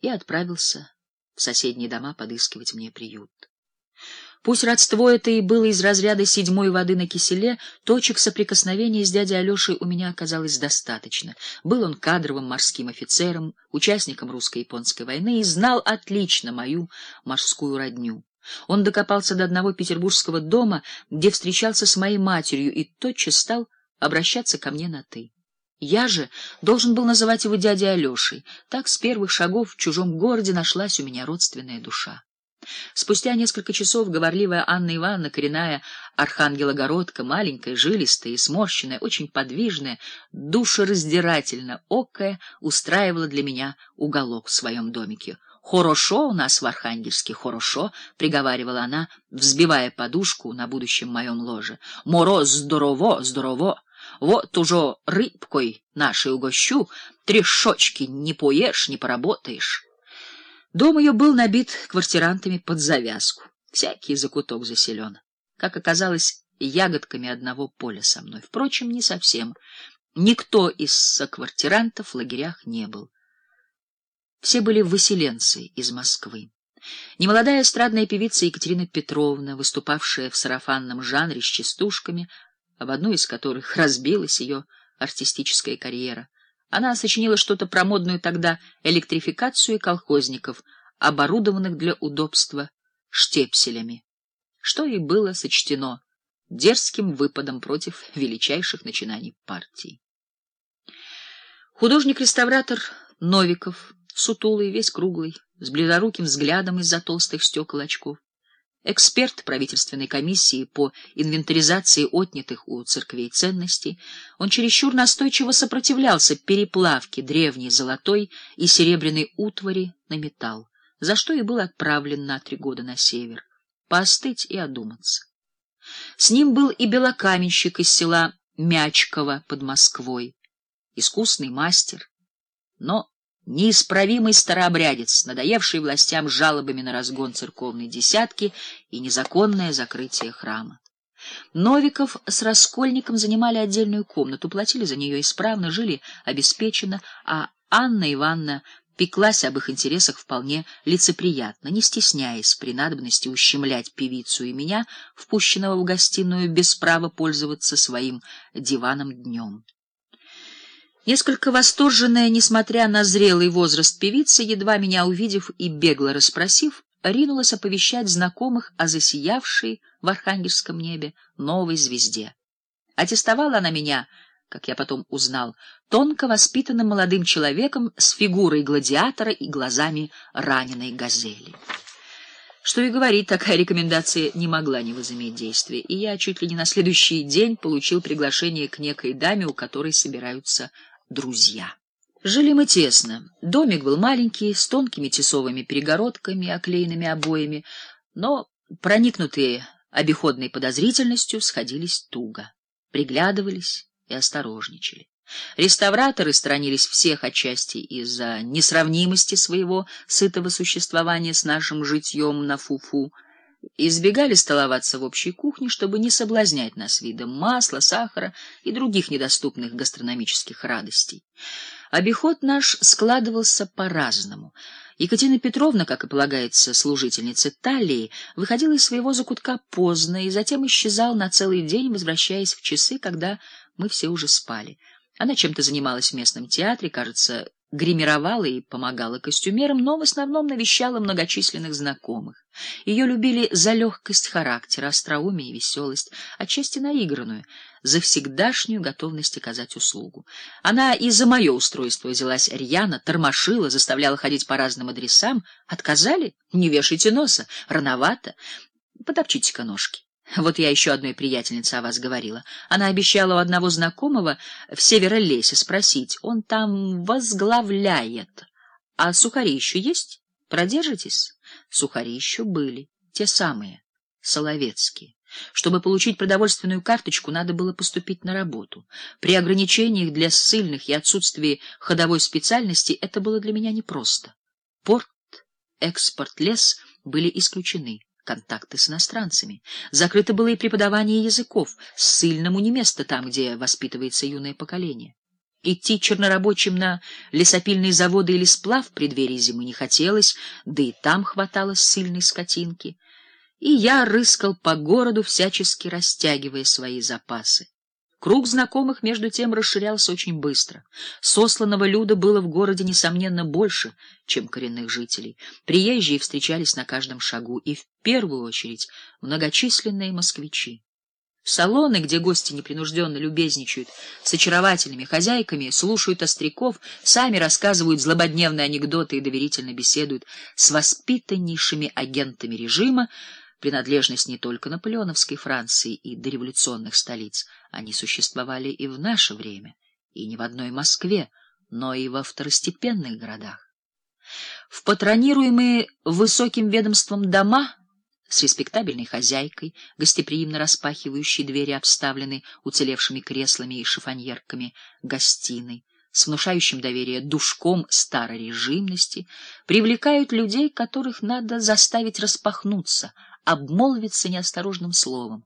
и отправился в соседние дома подыскивать мне приют. Пусть родство это и было из разряда седьмой воды на киселе, точек соприкосновения с дядей Алешей у меня оказалось достаточно. Был он кадровым морским офицером, участником русско-японской войны и знал отлично мою морскую родню. Он докопался до одного петербургского дома, где встречался с моей матерью и тотчас стал обращаться ко мне на «ты». Я же должен был называть его дядей Алешей. Так с первых шагов в чужом городе нашлась у меня родственная душа. Спустя несколько часов говорливая Анна Ивановна, коренная архангелогородка, маленькая, жилистая и сморщенная, очень подвижная, душераздирательно окая, устраивала для меня уголок в своем домике. «Хорошо у нас в Архангельске, хорошо», — приговаривала она, взбивая подушку на будущем моем ложе. «Мороз здорово, здорово». Вот уже рыбкой нашей угощу, трешочки не поешь, не поработаешь. Дом ее был набит квартирантами под завязку. Всякий закуток заселен. Как оказалось, ягодками одного поля со мной. Впрочем, не совсем. Никто из соквартирантов в лагерях не был. Все были выселенцы из Москвы. Немолодая эстрадная певица Екатерина Петровна, выступавшая в сарафанном жанре с частушками, об одну из которых разбилась ее артистическая карьера. Она сочинила что-то про модную тогда электрификацию колхозников, оборудованных для удобства штепселями, что и было сочтено дерзким выпадом против величайших начинаний партии. Художник-реставратор Новиков, сутулый, весь круглый, с близоруким взглядом из-за толстых стекол очков, Эксперт правительственной комиссии по инвентаризации отнятых у церквей ценностей, он чересчур настойчиво сопротивлялся переплавке древней золотой и серебряной утвари на металл, за что и был отправлен на три года на север, поостыть и одуматься. С ним был и белокаменщик из села Мячково под Москвой, искусный мастер, но неисправимый старообрядец, надоевший властям жалобами на разгон церковной десятки и незаконное закрытие храма. Новиков с Раскольником занимали отдельную комнату, платили за нее исправно, жили обеспеченно, а Анна Ивановна пеклась об их интересах вполне лицеприятно, не стесняясь при надобности ущемлять певицу и меня, впущенного в гостиную без права пользоваться своим диваном днем. Несколько восторженная, несмотря на зрелый возраст певица, едва меня увидев и бегло расспросив, ринулась оповещать знакомых о засиявшей в архангельском небе новой звезде. Аттестовала она меня, как я потом узнал, тонко воспитанным молодым человеком с фигурой гладиатора и глазами раненой газели. Что и говорить, такая рекомендация не могла не возыметь действия, и я чуть ли не на следующий день получил приглашение к некой даме, у которой собираются друзья. Жили мы тесно. Домик был маленький, с тонкими тесовыми перегородками, оклеенными обоями, но проникнутые обиходной подозрительностью сходились туго, приглядывались и осторожничали. Реставраторы сторонились всех отчасти из-за несравнимости своего сытого существования с нашим житьем на фуфу, -фу, избегали столоваться в общей кухне, чтобы не соблазнять нас видом масла, сахара и других недоступных гастрономических радостей. Обиход наш складывался по-разному. Екатерина Петровна, как и полагается служительнице Талии, выходила из своего закутка поздно и затем исчезала на целый день, возвращаясь в часы, когда мы все уже спали. Она чем-то занималась в местном театре, кажется, гримировала и помогала костюмерам, но в основном навещала многочисленных знакомых. Ее любили за легкость характера, остроумие и веселость, отчасти наигранную, за всегдашнюю готовность оказать услугу. Она и за мое устройство взялась рьяно, тормошила, заставляла ходить по разным адресам. Отказали? Не вешайте носа. Рановато. Потопчите-ка ножки. Вот я еще одной приятельнице о вас говорила. Она обещала у одного знакомого в Северолесе спросить. Он там возглавляет. А сухари еще есть? Продержитесь? Сухари еще были. Те самые, соловецкие. Чтобы получить продовольственную карточку, надо было поступить на работу. При ограничениях для ссыльных и отсутствии ходовой специальности это было для меня непросто. Порт, экспорт, лес были исключены контакты с иностранцами. Закрыто было и преподавание языков. Ссыльному не место там, где воспитывается юное поколение. Идти чернорабочим на лесопильные заводы или сплав в преддверии зимы не хотелось, да и там хватало сильной скотинки. И я рыскал по городу, всячески растягивая свои запасы. Круг знакомых, между тем, расширялся очень быстро. Сосланного люда было в городе, несомненно, больше, чем коренных жителей. Приезжие встречались на каждом шагу, и в первую очередь многочисленные москвичи. Салоны, где гости непринужденно любезничают с очаровательными хозяйками, слушают остряков, сами рассказывают злободневные анекдоты и доверительно беседуют с воспитаннейшими агентами режима, принадлежность не только наполеоновской Франции и дореволюционных столиц, они существовали и в наше время, и не в одной Москве, но и во второстепенных городах. В патронируемые высоким ведомством дома с респектабельной хозяйкой, гостеприимно распахивающей двери, обставленной уцелевшими креслами и шифоньерками, гостиной, с внушающим доверие душком старорежимности, привлекают людей, которых надо заставить распахнуться — обмолвиться неосторожным словом,